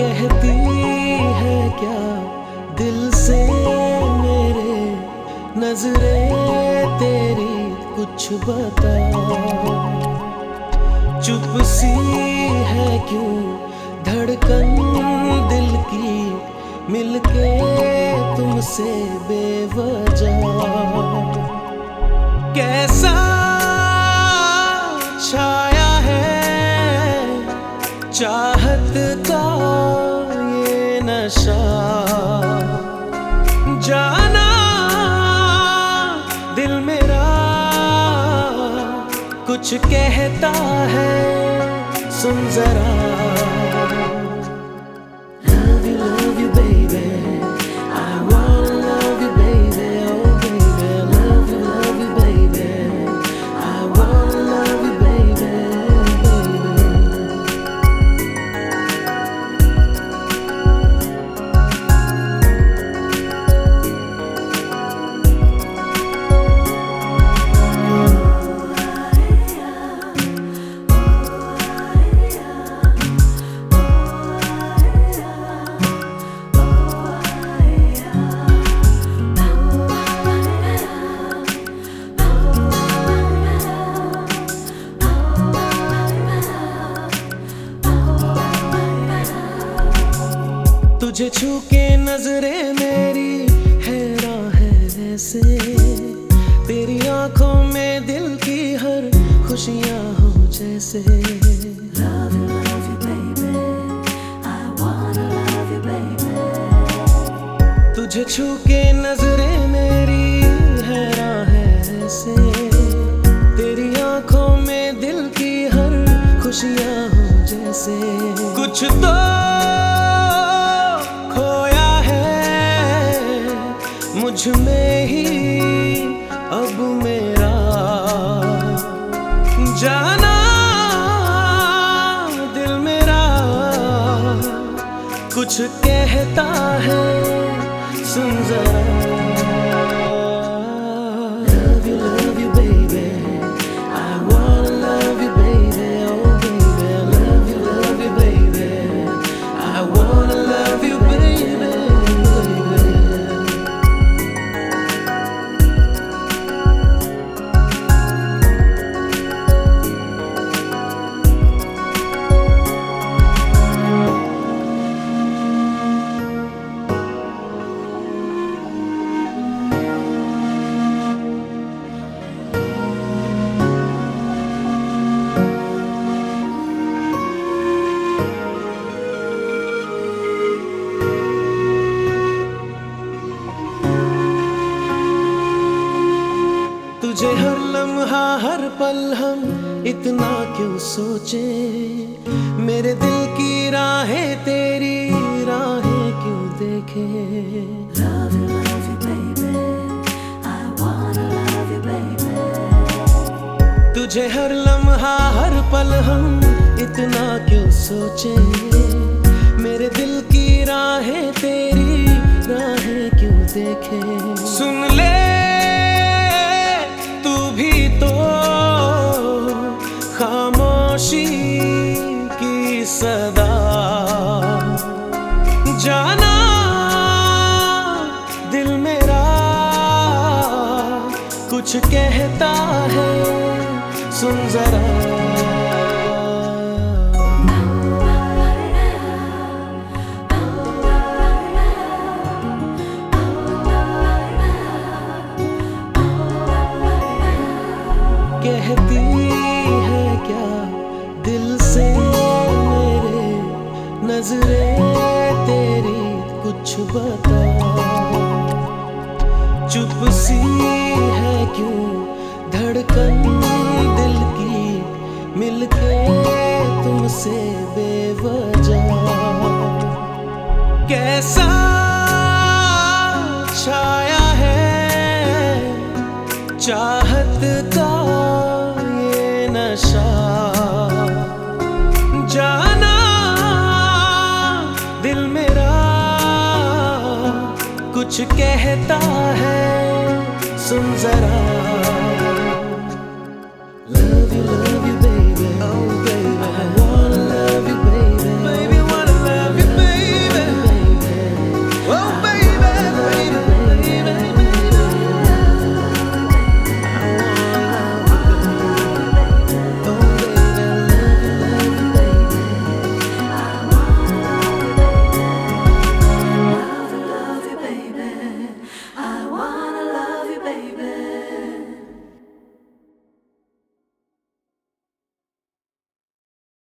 कहती है क्या दिल से मेरे नजरे तेरी कुछ बता। चुप सी है क्यों धड़कन दिल की मिलके तुमसे बेवजह? कैसा जाना दिल मेरा कुछ कहता है सुन जरा। तुझे छू के नजरे मेरी हैरा है ऐसे तेरी आँखों में दिल की हर खुशियाँ हो जैसे Love you, love you, baby. I wanna love you, baby. तुझे छू के नजरे मेरी हैरा है ऐसे तेरी आँखों में दिल की हर खुशियाँ हो जैसे कुछ तो मुझमें ही अब मेरा जाना दिल मेरा कुछ कहता है सुन जरा। तुझे हर लम्हा हर पल हम इतना क्यों सोचे मेरे दिल की राहें तेरी राहें क्यों देखे Love you, love you, baby. I wanna love you, baby. तुझे हर लम्हा हर पल हम इतना क्यों सोचे कुछ कहता है, सुन जरा। कहती है क्या दिल से मेरे नजरे तेरी कुछ बता। चुप सी कुछ कहता है सुन जरा।